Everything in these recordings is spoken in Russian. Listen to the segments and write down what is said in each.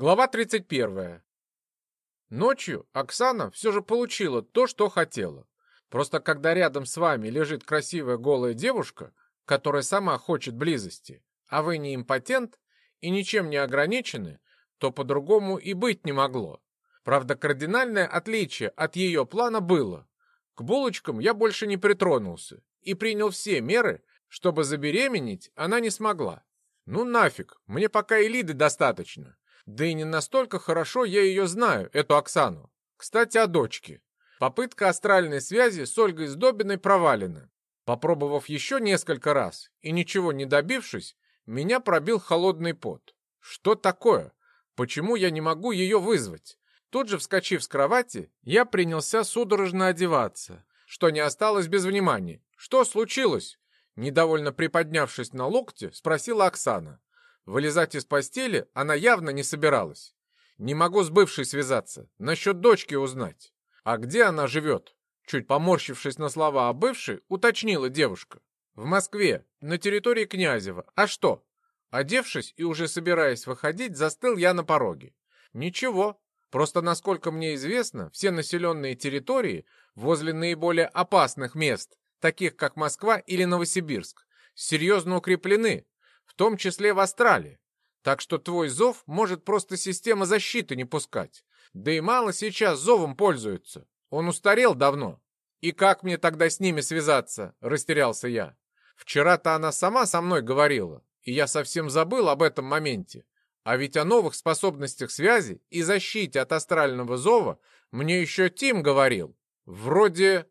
Глава 31. Ночью Оксана все же получила то, что хотела. Просто когда рядом с вами лежит красивая голая девушка, которая сама хочет близости, а вы не импотент и ничем не ограничены, то по-другому и быть не могло. Правда, кардинальное отличие от ее плана было. К булочкам я больше не притронулся и принял все меры, чтобы забеременеть она не смогла. Ну нафиг, мне пока и Лиды достаточно. Да и не настолько хорошо я ее знаю, эту Оксану. Кстати, о дочке. Попытка астральной связи с Ольгой Сдобиной провалена. Попробовав еще несколько раз и ничего не добившись, меня пробил холодный пот. Что такое? Почему я не могу ее вызвать? Тут же, вскочив с кровати, я принялся судорожно одеваться, что не осталось без внимания. Что случилось? Недовольно приподнявшись на локте, спросила Оксана. Вылезать из постели она явно не собиралась. Не могу с бывшей связаться, насчет дочки узнать. А где она живет? Чуть поморщившись на слова о бывшей, уточнила девушка. В Москве, на территории Князева. А что? Одевшись и уже собираясь выходить, застыл я на пороге. Ничего, просто насколько мне известно, все населенные территории возле наиболее опасных мест, таких как Москва или Новосибирск, серьезно укреплены, в том числе в Астрале. Так что твой зов может просто система защиты не пускать. Да и мало сейчас зовом пользуются. Он устарел давно. И как мне тогда с ними связаться? Растерялся я. Вчера-то она сама со мной говорила, и я совсем забыл об этом моменте. А ведь о новых способностях связи и защите от астрального зова мне еще Тим говорил. Вроде...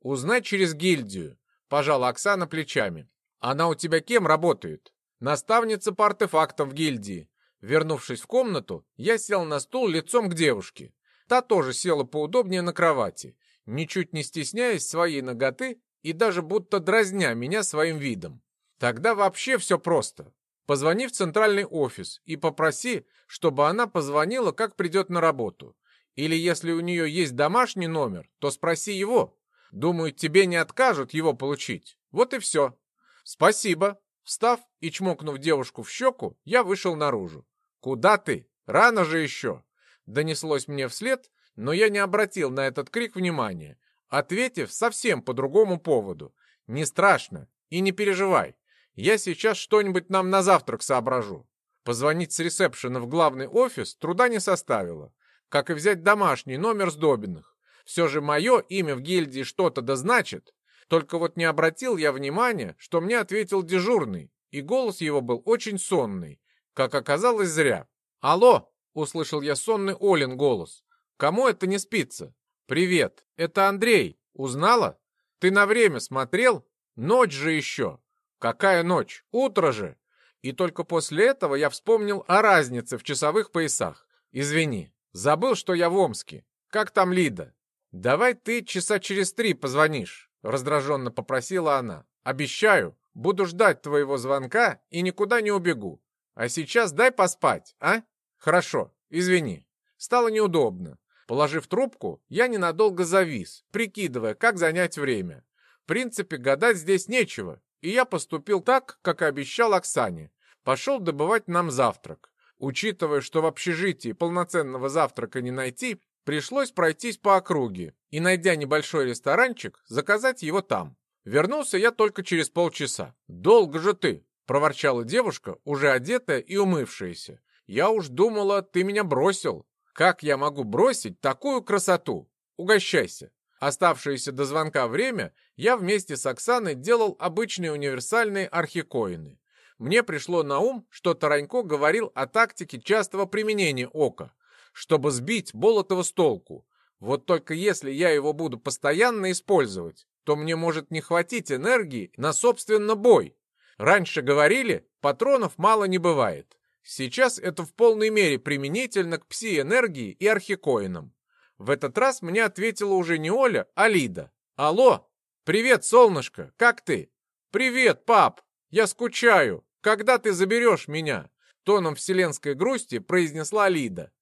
Узнать через гильдию. Пожала Оксана плечами. Она у тебя кем работает? Наставница по артефактам в гильдии. Вернувшись в комнату, я сел на стул лицом к девушке. Та тоже села поудобнее на кровати, ничуть не стесняясь своей ноготы и даже будто дразня меня своим видом. Тогда вообще все просто. Позвони в центральный офис и попроси, чтобы она позвонила, как придет на работу. Или если у нее есть домашний номер, то спроси его. Думаю, тебе не откажут его получить. Вот и все. Спасибо, Встав и чмокнув девушку в щеку, я вышел наружу. «Куда ты? Рано же еще!» Донеслось мне вслед, но я не обратил на этот крик внимания, ответив совсем по другому поводу. «Не страшно и не переживай. Я сейчас что-нибудь нам на завтрак соображу». Позвонить с ресепшена в главный офис труда не составило, как и взять домашний номер с Добиных. Все же мое имя в гильдии что-то да значит, только вот не обратил я внимания, что мне ответил дежурный, и голос его был очень сонный. Как оказалось, зря. «Алло!» — услышал я сонный Олин голос. «Кому это не спится?» «Привет, это Андрей. Узнала? Ты на время смотрел? Ночь же еще!» «Какая ночь? Утро же!» И только после этого я вспомнил о разнице в часовых поясах. «Извини, забыл, что я в Омске. Как там Лида?» «Давай ты часа через три позвонишь. Раздраженно попросила она. «Обещаю, буду ждать твоего звонка и никуда не убегу. А сейчас дай поспать, а? Хорошо, извини. Стало неудобно. Положив трубку, я ненадолго завис, прикидывая, как занять время. В принципе, гадать здесь нечего, и я поступил так, как и обещал Оксане. Пошел добывать нам завтрак. Учитывая, что в общежитии полноценного завтрака не найти, Пришлось пройтись по округе и, найдя небольшой ресторанчик, заказать его там. Вернулся я только через полчаса. «Долго же ты!» — проворчала девушка, уже одетая и умывшаяся. «Я уж думала, ты меня бросил. Как я могу бросить такую красоту? Угощайся!» Оставшееся до звонка время я вместе с Оксаной делал обычные универсальные архикоины. Мне пришло на ум, что Таранько говорил о тактике частого применения ока чтобы сбить Болотова с толку. Вот только если я его буду постоянно использовать, то мне может не хватить энергии на, собственно, бой. Раньше говорили, патронов мало не бывает. Сейчас это в полной мере применительно к пси-энергии и архикоинам. В этот раз мне ответила уже не Оля, а Лида. «Алло! Привет, солнышко! Как ты?» «Привет, пап! Я скучаю! Когда ты заберешь меня?» Тоном вселенской грусти произнесла Лида.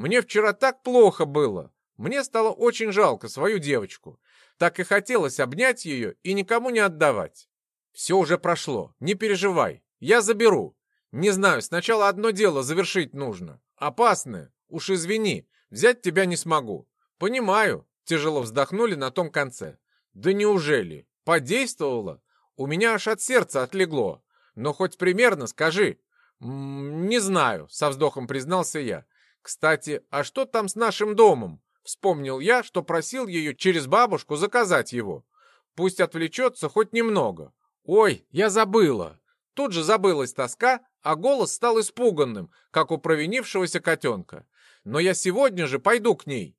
Мне вчера так плохо было. Мне стало очень жалко свою девочку. Так и хотелось обнять ее и никому не отдавать. Все уже прошло, не переживай, я заберу. Не знаю, сначала одно дело завершить нужно, Опасная. Уж извини, взять тебя не смогу. Понимаю. Тяжело вздохнули на том конце. Да неужели? Подействовало? У меня аж от сердца отлегло. Но хоть примерно скажи. М -м, не знаю, со вздохом признался я. Кстати, а что там с нашим домом? Вспомнил я, что просил ее через бабушку заказать его. Пусть отвлечется хоть немного. Ой, я забыла. Тут же забылась тоска, а голос стал испуганным, как у провинившегося котенка. Но я сегодня же пойду к ней.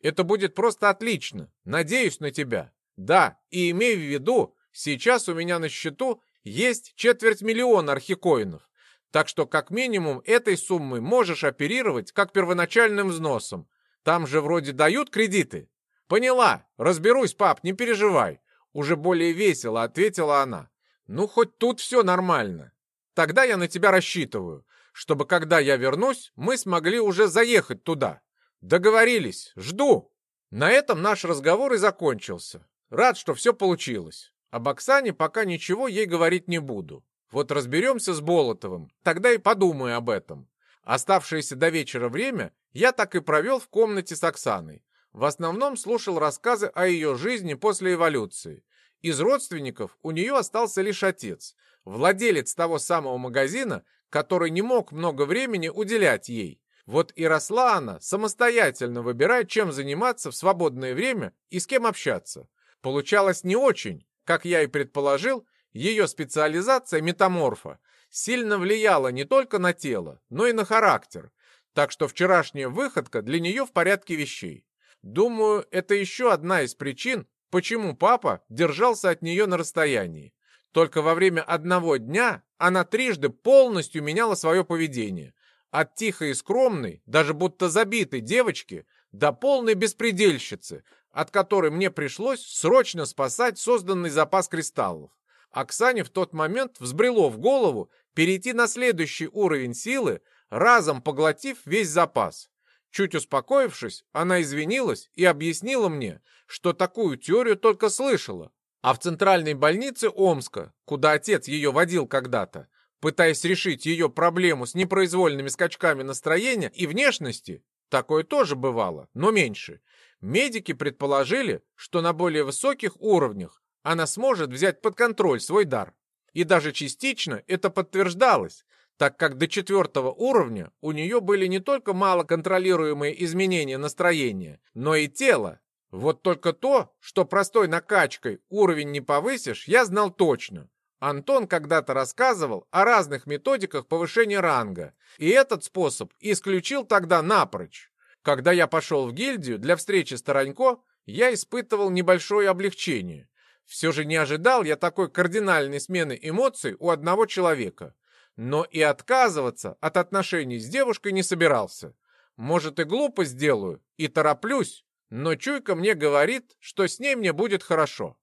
Это будет просто отлично. Надеюсь на тебя. Да, и имей в виду, сейчас у меня на счету есть четверть миллиона архикоинов. Так что как минимум этой суммой можешь оперировать как первоначальным взносом. Там же вроде дают кредиты. Поняла. Разберусь, пап, не переживай. Уже более весело ответила она. Ну, хоть тут все нормально. Тогда я на тебя рассчитываю, чтобы когда я вернусь, мы смогли уже заехать туда. Договорились. Жду. На этом наш разговор и закончился. Рад, что все получилось. Об Оксане пока ничего ей говорить не буду. Вот разберемся с Болотовым, тогда и подумаю об этом. Оставшееся до вечера время я так и провел в комнате с Оксаной. В основном слушал рассказы о ее жизни после эволюции. Из родственников у нее остался лишь отец, владелец того самого магазина, который не мог много времени уделять ей. Вот и росла она, самостоятельно выбирая, чем заниматься в свободное время и с кем общаться. Получалось не очень, как я и предположил, ее специализация метаморфа сильно влияла не только на тело, но и на характер, так что вчерашняя выходка для нее в порядке вещей. Думаю, это еще одна из причин, почему папа держался от нее на расстоянии. Только во время одного дня она трижды полностью меняла свое поведение. От тихой и скромной, даже будто забитой девочки, до полной беспредельщицы, от которой мне пришлось срочно спасать созданный запас кристаллов. Оксане в тот момент взбрело в голову перейти на следующий уровень силы, разом поглотив весь запас. Чуть успокоившись, она извинилась и объяснила мне, что такую теорию только слышала. А в центральной больнице Омска, куда отец ее водил когда-то, пытаясь решить ее проблему с непроизвольными скачками настроения и внешности, такое тоже бывало, но меньше. Медики предположили, что на более высоких уровнях она сможет взять под контроль свой дар. И даже частично это подтверждалось, так как до четвертого уровня у нее были не только малоконтролируемые изменения настроения, но и тело. Вот только то, что простой накачкой уровень не повысишь, я знал точно. Антон когда-то рассказывал о разных методиках повышения ранга, и этот способ исключил тогда напрочь. Когда я пошел в гильдию для встречи с Таранько, я испытывал небольшое облегчение. Все же не ожидал я такой кардинальной смены эмоций у одного человека. Но и отказываться от отношений с девушкой не собирался. Может и глупо сделаю, и тороплюсь, но чуйка мне говорит, что с ней мне будет хорошо.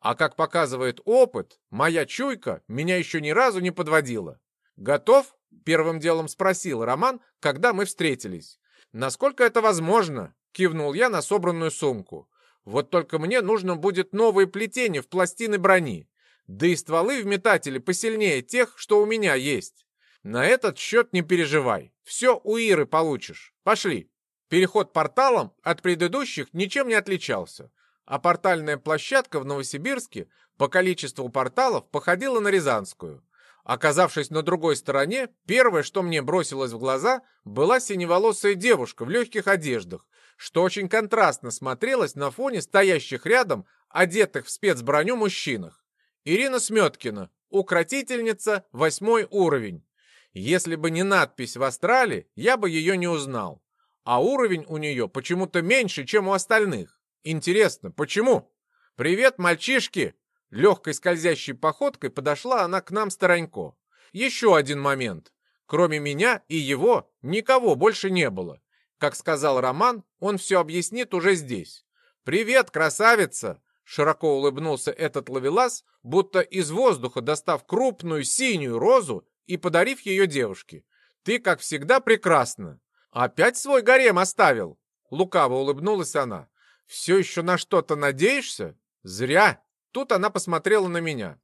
А как показывает опыт, моя чуйка меня еще ни разу не подводила. «Готов?» — первым делом спросил Роман, когда мы встретились. «Насколько это возможно?» — кивнул я на собранную сумку. Вот только мне нужно будет новые плетения в пластины брони. Да и стволы в метателе посильнее тех, что у меня есть. На этот счет не переживай. Все у Иры получишь. Пошли. Переход порталом от предыдущих ничем не отличался. А портальная площадка в Новосибирске по количеству порталов походила на Рязанскую. Оказавшись на другой стороне, первое, что мне бросилось в глаза, была синеволосая девушка в легких одеждах, что очень контрастно смотрелось на фоне стоящих рядом, одетых в спецброню мужчинах. Ирина Сметкина, укротительница, восьмой уровень. Если бы не надпись в астрале, я бы ее не узнал. А уровень у нее почему-то меньше, чем у остальных. Интересно, почему? «Привет, мальчишки!» Легкой скользящей походкой подошла она к нам сторонько. Еще один момент. Кроме меня и его, никого больше не было. Как сказал Роман, он все объяснит уже здесь. «Привет, красавица!» Широко улыбнулся этот ловелас, будто из воздуха достав крупную синюю розу и подарив ее девушке. «Ты, как всегда, прекрасна!» «Опять свой гарем оставил?» Лукаво улыбнулась она. «Все еще на что-то надеешься?» «Зря!» Тут она посмотрела на меня.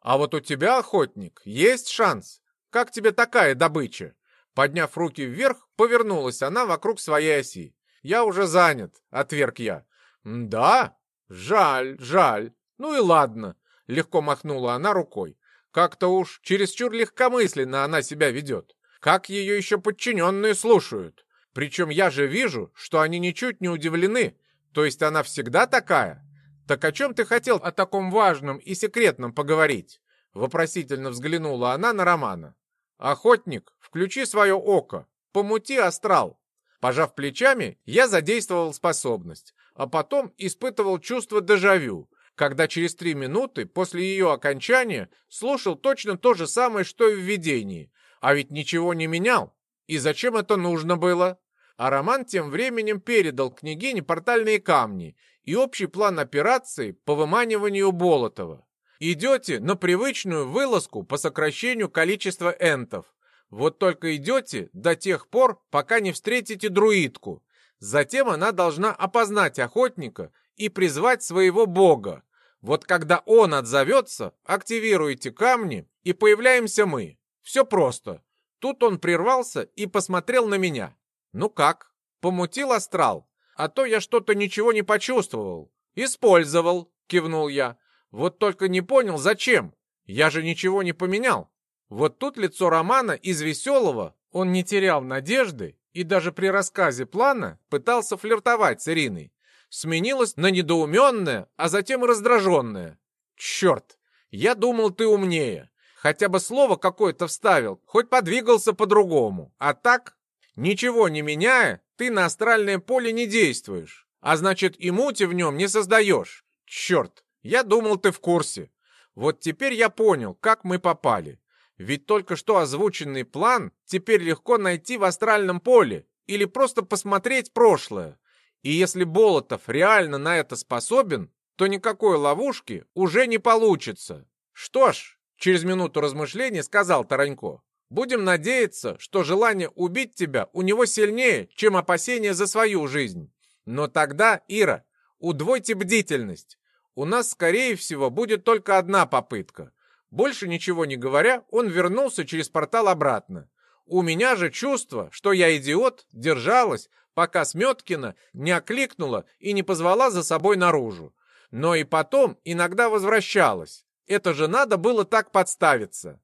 «А вот у тебя, охотник, есть шанс. Как тебе такая добыча?» Подняв руки вверх, повернулась она вокруг своей оси. «Я уже занят», — отверг я. «Да? Жаль, жаль. Ну и ладно», — легко махнула она рукой. «Как-то уж чересчур легкомысленно она себя ведет. Как ее еще подчиненные слушают? Причем я же вижу, что они ничуть не удивлены. То есть она всегда такая? Так о чем ты хотел о таком важном и секретном поговорить?» Вопросительно взглянула она на Романа. «Охотник, включи свое око, помути астрал». Пожав плечами, я задействовал способность, а потом испытывал чувство дежавю, когда через три минуты после ее окончания слушал точно то же самое, что и в видении. А ведь ничего не менял. И зачем это нужно было? А Роман тем временем передал княгине портальные камни и общий план операции по выманиванию Болотова. Идете на привычную вылазку по сокращению количества энтов. Вот только идете до тех пор, пока не встретите друидку. Затем она должна опознать охотника и призвать своего бога. Вот когда он отзовется, активируете камни, и появляемся мы. Все просто. Тут он прервался и посмотрел на меня. Ну как? Помутил астрал? А то я что-то ничего не почувствовал. Использовал, кивнул я. Вот только не понял, зачем. Я же ничего не поменял. Вот тут лицо Романа из веселого, он не терял надежды и даже при рассказе плана пытался флиртовать с Ириной. Сменилось на недоуменное, а затем и раздраженное. Черт, я думал, ты умнее. Хотя бы слово какое-то вставил, хоть подвигался по-другому. А так, ничего не меняя, ты на астральное поле не действуешь. А значит, и мути в нем не создаешь. Черт, я думал, ты в курсе. Вот теперь я понял, как мы попали. Ведь только что озвученный план теперь легко найти в астральном поле или просто посмотреть прошлое. И если Болотов реально на это способен, то никакой ловушки уже не получится. Что ж, через минуту размышлений сказал Таранько. Будем надеяться, что желание убить тебя у него сильнее, чем опасение за свою жизнь. Но тогда, Ира, удвойте бдительность. У нас, скорее всего, будет только одна попытка. Больше ничего не говоря, он вернулся через портал обратно. У меня же чувство, что я идиот, держалась, пока Сметкина не окликнула и не позвала за собой наружу. Но и потом иногда возвращалась. Это же надо было так подставиться.